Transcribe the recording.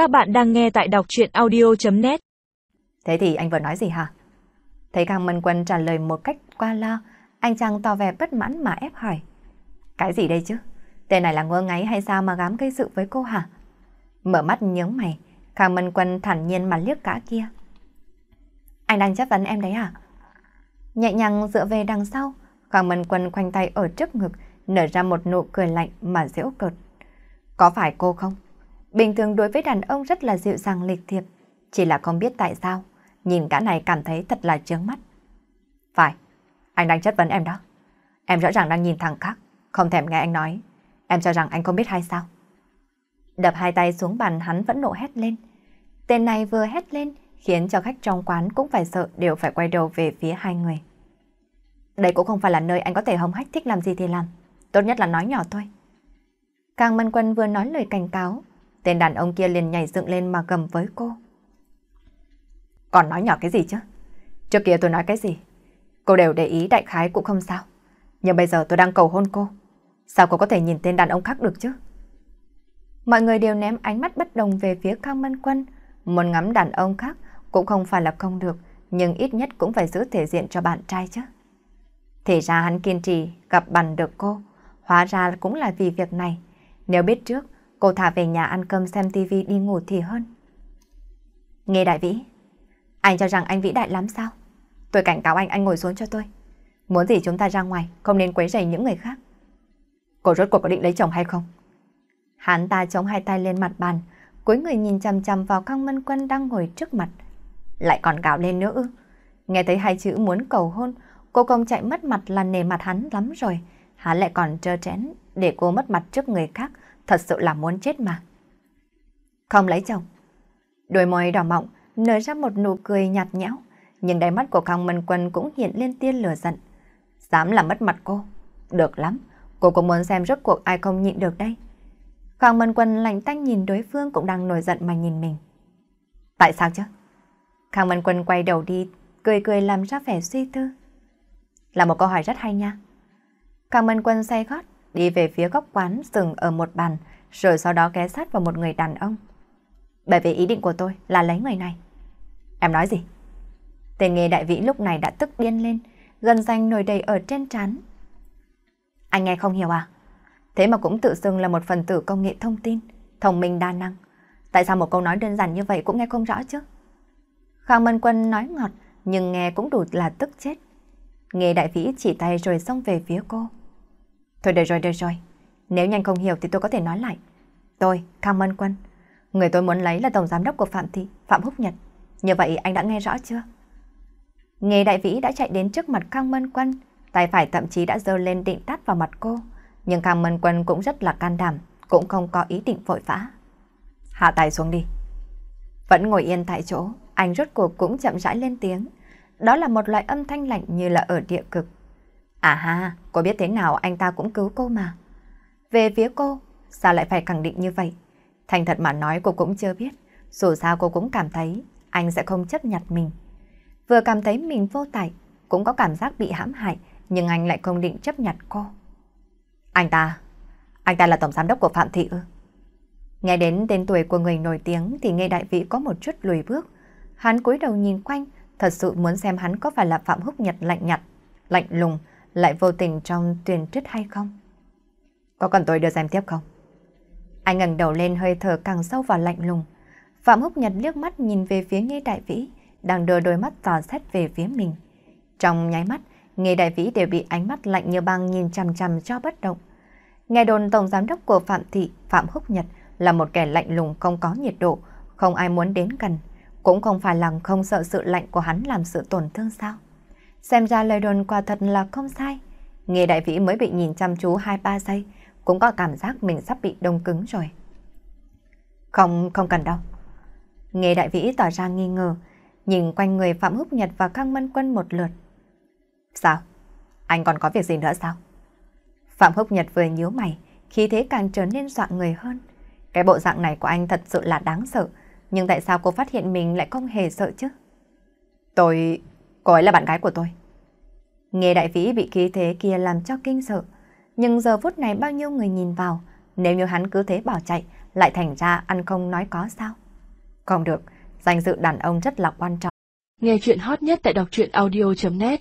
Các bạn đang nghe tại đọc chuyện audio.net Thế thì anh vừa nói gì hả? Thấy Khang Mân Quân trả lời một cách qua lo, anh chàng tỏ vẻ bất mãn mà ép hỏi. Cái gì đây chứ? Tên này là ngơ ngáy hay sao mà gám gây sự với cô hả? Mở mắt nhướng mày, Khang Mân Quân thản nhiên mà liếc cả kia. Anh đang chất vấn em đấy à? Nhẹ nhàng dựa về đằng sau, Khang Mân Quân khoanh tay ở trước ngực, nở ra một nụ cười lạnh mà giễu cợt. Có phải cô không? Bình thường đối với đàn ông rất là dịu dàng lịch thiệp, chỉ là không biết tại sao, nhìn cả này cảm thấy thật là chướng mắt. Phải, anh đang chất vấn em đó. Em rõ ràng đang nhìn thằng khác, không thèm nghe anh nói. Em cho rằng anh không biết hay sao? Đập hai tay xuống bàn hắn vẫn nộ hét lên. Tên này vừa hét lên, khiến cho khách trong quán cũng phải sợ đều phải quay đầu về phía hai người. Đây cũng không phải là nơi anh có thể hống hách thích làm gì thì làm. Tốt nhất là nói nhỏ thôi. Càng Mân Quân vừa nói lời cảnh cáo, tên đàn ông kia liền nhảy dựng lên mà gầm với cô. Còn nói nhỏ cái gì chứ? Trước kia tôi nói cái gì? Cô đều để ý đại khái cũng không sao. Nhưng bây giờ tôi đang cầu hôn cô. Sao cô có thể nhìn tên đàn ông khác được chứ? Mọi người đều ném ánh mắt bất đồng về phía Cao Mân Quân. Muốn ngắm đàn ông khác cũng không phải là không được, nhưng ít nhất cũng phải giữ thể diện cho bạn trai chứ. Thì ra hắn kiên trì gặp bằng được cô, hóa ra cũng là vì việc này. Nếu biết trước, cô thả về nhà ăn cơm xem tivi đi ngủ thì hơn. Nghe đại vĩ, anh cho rằng anh vĩ đại lắm sao? Tôi cảnh cáo anh, anh ngồi xuống cho tôi. Muốn gì chúng ta ra ngoài, không nên quấy rầy những người khác. Cô rốt cuộc có định lấy chồng hay không? Hắn ta chống hai tay lên mặt bàn, cuối người nhìn chằm chằm vào Khang Mân Quân đang ngồi trước mặt. Lại còn gạo lên nữa ư? Nghe thấy hai chữ muốn cầu hôn, cô công chạy mất mặt là nề mặt hắn lắm rồi. Hắn lại còn trơ trẽn để cô mất mặt trước người khác, thật sự là muốn chết mà. Không lấy chồng. Đôi môi đỏ mọng nở ra một nụ cười nhạt nhẽo, nhưng đáy mắt của Khang Mân Quân cũng hiện lên tia lửa giận. Dám làm mất mặt cô. Được lắm, cô cũng muốn xem rốt cuộc ai không nhịn được đây. Khang Mân Quân lạnh tanh nhìn đối phương cũng đang nổi giận mà nhìn mình. Tại sao chứ? Khang Mân Quân quay đầu đi, cười cười làm ra vẻ suy tư. Là một câu hỏi rất hay nha. Khang Mân Quân say gót, đi về phía góc quán dừng ở một bàn, rồi sau đó ghé sát vào một người đàn ông. Bởi vì ý định của tôi là lấy người này. Em nói gì? Tên nghề đại vĩ lúc này đã tức điên lên, gần danh nổi đầy ở trên trán. Anh nghe không hiểu à? Thế mà cũng tự xưng là một phần tử công nghệ thông tin, thông minh đa năng. Tại sao một câu nói đơn giản như vậy cũng nghe không rõ chứ? Khang Mân Quân nói ngọt, nhưng nghe cũng đủ là tức chết. Nghề đại vĩ chỉ tay rồi xông về phía cô. Thôi được rồi, được rồi. Nếu nhanh không hiểu thì tôi có thể nói lại. Tôi, Khang Mân Quân, người tôi muốn lấy là tổng giám đốc của Phạm Thị, Phạm Húc Nhật. Như vậy anh đã nghe rõ chưa? Nghe đại vĩ đã chạy đến trước mặt Khang Mân Quân, tay phải thậm chí đã giơ lên định tát vào mặt cô. Nhưng Khang Mân Quân cũng rất là can đảm, cũng không có ý định vội vã. Hạ tay xuống đi. Vẫn ngồi yên tại chỗ, anh rốt cuộc cũng chậm rãi lên tiếng. Đó là một loại âm thanh lạnh như là ở địa cực. À ha, cô biết thế nào anh ta cũng cứu cô mà. Về phía cô, sao lại phải khẳng định như vậy? Thành thật mà nói cô cũng chưa biết. Dù sao cô cũng cảm thấy anh sẽ không chấp nhận mình. Vừa cảm thấy mình vô tài, cũng có cảm giác bị hãm hại, nhưng anh lại không định chấp nhận cô. Anh ta, anh ta là tổng giám đốc của Phạm Thị ư? Nghe đến tên tuổi của người nổi tiếng thì nghe đại vị có một chút lùi bước. Hắn cúi đầu nhìn quanh, thật sự muốn xem hắn có phải là Phạm Húc Nhật lạnh nhạt, lạnh lùng, lại vô tình trong tuyển trích hay không? Có cần tôi đưa xem tiếp không? Anh ngẩng đầu lên hơi thở càng sâu và lạnh lùng. Phạm Húc Nhật liếc mắt nhìn về phía nghe đại vĩ, đang đưa đôi mắt dò xét về phía mình. Trong nháy mắt, nghe đại vĩ đều bị ánh mắt lạnh như băng nhìn chằm chằm cho bất động. Nghe đồn tổng giám đốc của Phạm Thị, Phạm Húc Nhật là một kẻ lạnh lùng không có nhiệt độ, không ai muốn đến gần, cũng không phải là không sợ sự lạnh của hắn làm sự tổn thương sao. Xem ra lời đồn quả thật là không sai. Nghe đại vĩ mới bị nhìn chăm chú 2-3 giây, cũng có cảm giác mình sắp bị đông cứng rồi. Không, không cần đâu. Nghe đại vĩ tỏ ra nghi ngờ, nhìn quanh người Phạm Húc Nhật và Khang Mân Quân một lượt. Sao? Anh còn có việc gì nữa sao? Phạm Húc Nhật vừa nhíu mày, khí thế càng trở nên dọa người hơn. Cái bộ dạng này của anh thật sự là đáng sợ, nhưng tại sao cô phát hiện mình lại không hề sợ chứ? Tôi cô ấy là bạn gái của tôi. Nghe đại vĩ bị khí thế kia làm cho kinh sợ, nhưng giờ phút này bao nhiêu người nhìn vào, nếu như hắn cứ thế bỏ chạy, lại thành ra ăn không nói có sao. Không được, danh dự đàn ông rất là quan trọng. Nghe chuyện hot nhất tại đọc truyện audio.net